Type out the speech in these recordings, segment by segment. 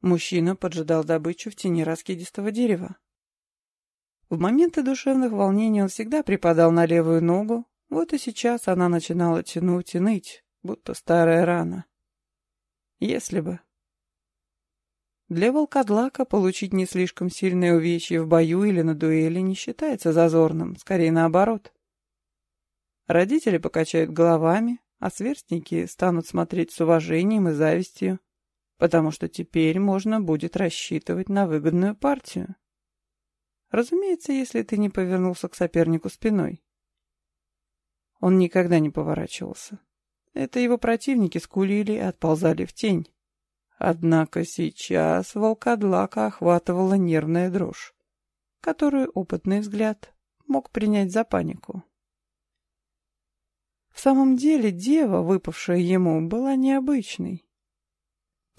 Мужчина поджидал добычу в тени раскидистого дерева. В моменты душевных волнений он всегда припадал на левую ногу, вот и сейчас она начинала тянуть и ныть, будто старая рана. Если бы. Для волкодлака получить не слишком сильное увечье в бою или на дуэли не считается зазорным, скорее наоборот. Родители покачают головами, а сверстники станут смотреть с уважением и завистью, потому что теперь можно будет рассчитывать на выгодную партию. Разумеется, если ты не повернулся к сопернику спиной. Он никогда не поворачивался. Это его противники скулили и отползали в тень. Однако сейчас волкодлака охватывала нервная дрожь, которую опытный взгляд мог принять за панику. В самом деле дева, выпавшая ему, была необычной.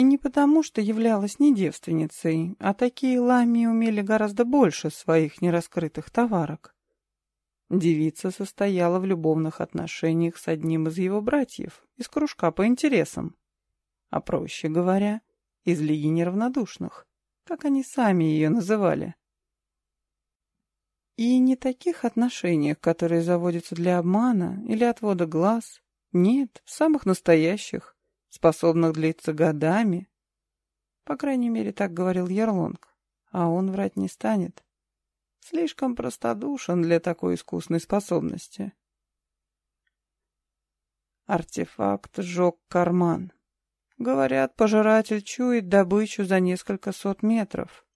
И не потому, что являлась не девственницей, а такие ламии умели гораздо больше своих нераскрытых товарок. Девица состояла в любовных отношениях с одним из его братьев, из кружка по интересам, а проще говоря, из Лиги Неравнодушных, как они сами ее называли. И не таких отношениях, которые заводятся для обмана или отвода глаз. Нет, самых настоящих, способных длиться годами. По крайней мере, так говорил Ярлонг, а он врать не станет. Слишком простодушен для такой искусной способности. Артефакт сжег карман. Говорят, пожиратель чует добычу за несколько сот метров.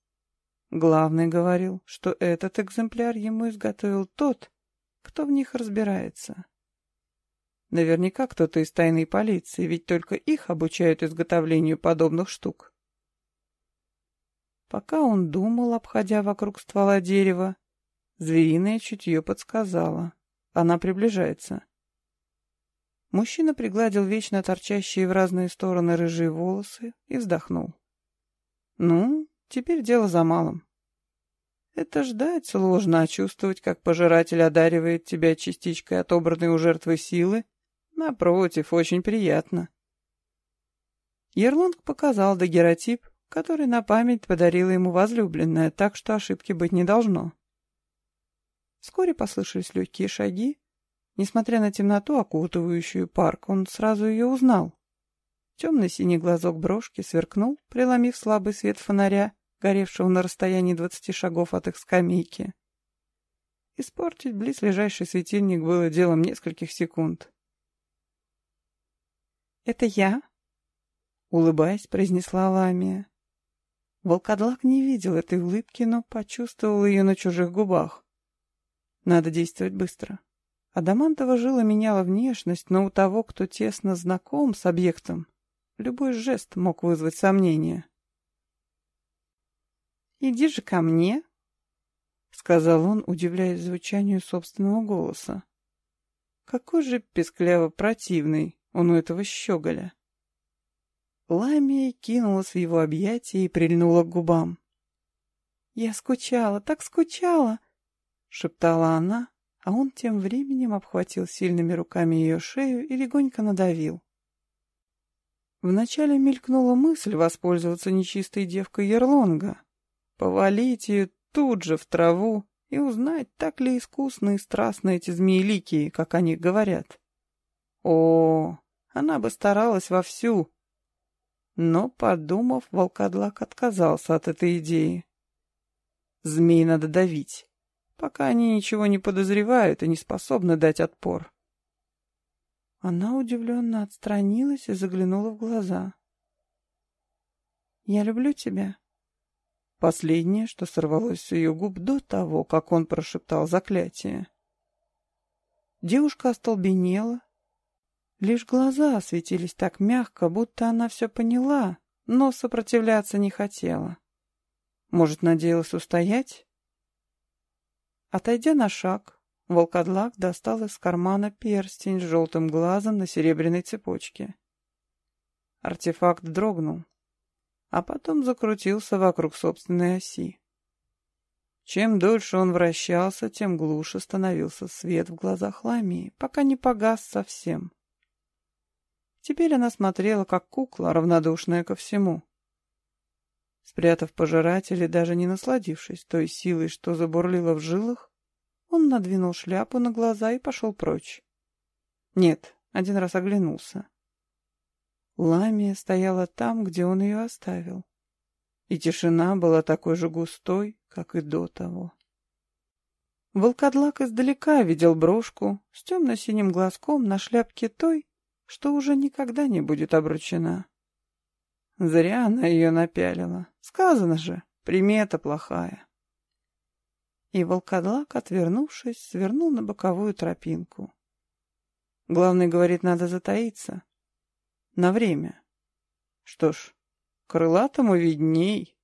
Главный говорил, что этот экземпляр ему изготовил тот, кто в них разбирается. Наверняка кто-то из тайной полиции, ведь только их обучают изготовлению подобных штук. Пока он думал, обходя вокруг ствола дерева, звериное чутье подсказало. Она приближается. Мужчина пригладил вечно торчащие в разные стороны рыжие волосы и вздохнул. Ну, Теперь дело за малым. Это ждать сложно, а чувствовать, как пожиратель одаривает тебя частичкой отобранной у жертвы силы, напротив, очень приятно. Ерлунг показал дагеротип, который на память подарила ему возлюбленная, так что ошибки быть не должно. Вскоре послышались легкие шаги. Несмотря на темноту, окутывающую парк, он сразу ее узнал. Темный синий глазок брошки сверкнул, преломив слабый свет фонаря, горевшего на расстоянии двадцати шагов от их скамейки. Испортить близлежащий светильник было делом нескольких секунд. «Это я?» — улыбаясь, произнесла Ламия. Волкодлак не видел этой улыбки, но почувствовал ее на чужих губах. Надо действовать быстро. Адамантова жила меняла внешность, но у того, кто тесно знаком с объектом, Любой жест мог вызвать сомнения. «Иди же ко мне», — сказал он, удивляясь звучанию собственного голоса. «Какой же пескляво противный он у этого щеголя!» Ламия кинулась в его объятия и прильнула к губам. «Я скучала, так скучала!» — шептала она, а он тем временем обхватил сильными руками ее шею и легонько надавил. Вначале мелькнула мысль воспользоваться нечистой девкой Ерлонга, повалить ее тут же в траву и узнать, так ли искусны и страстны эти змееликие, как они говорят. О, она бы старалась вовсю. Но, подумав, волкодлак отказался от этой идеи. Змей надо давить, пока они ничего не подозревают и не способны дать отпор. Она удивленно отстранилась и заглянула в глаза. «Я люблю тебя». Последнее, что сорвалось с ее губ до того, как он прошептал заклятие. Девушка остолбенела. Лишь глаза осветились так мягко, будто она все поняла, но сопротивляться не хотела. Может, надеялась устоять? Отойдя на шаг, Волкодлак достал из кармана перстень с желтым глазом на серебряной цепочке. Артефакт дрогнул, а потом закрутился вокруг собственной оси. Чем дольше он вращался, тем глуше становился свет в глазах Ламии, пока не погас совсем. Теперь она смотрела, как кукла, равнодушная ко всему. Спрятав пожиратель и даже не насладившись той силой, что забурлила в жилах, он надвинул шляпу на глаза и пошел прочь. Нет, один раз оглянулся. Ламия стояла там, где он ее оставил. И тишина была такой же густой, как и до того. Волкодлак издалека видел брошку с темно-синим глазком на шляпке той, что уже никогда не будет обручена. Зря она ее напялила. Сказано же, примета плохая. И волкодлак, отвернувшись, свернул на боковую тропинку. Главный говорит, надо затаиться. На время. Что ж, крылатому видней.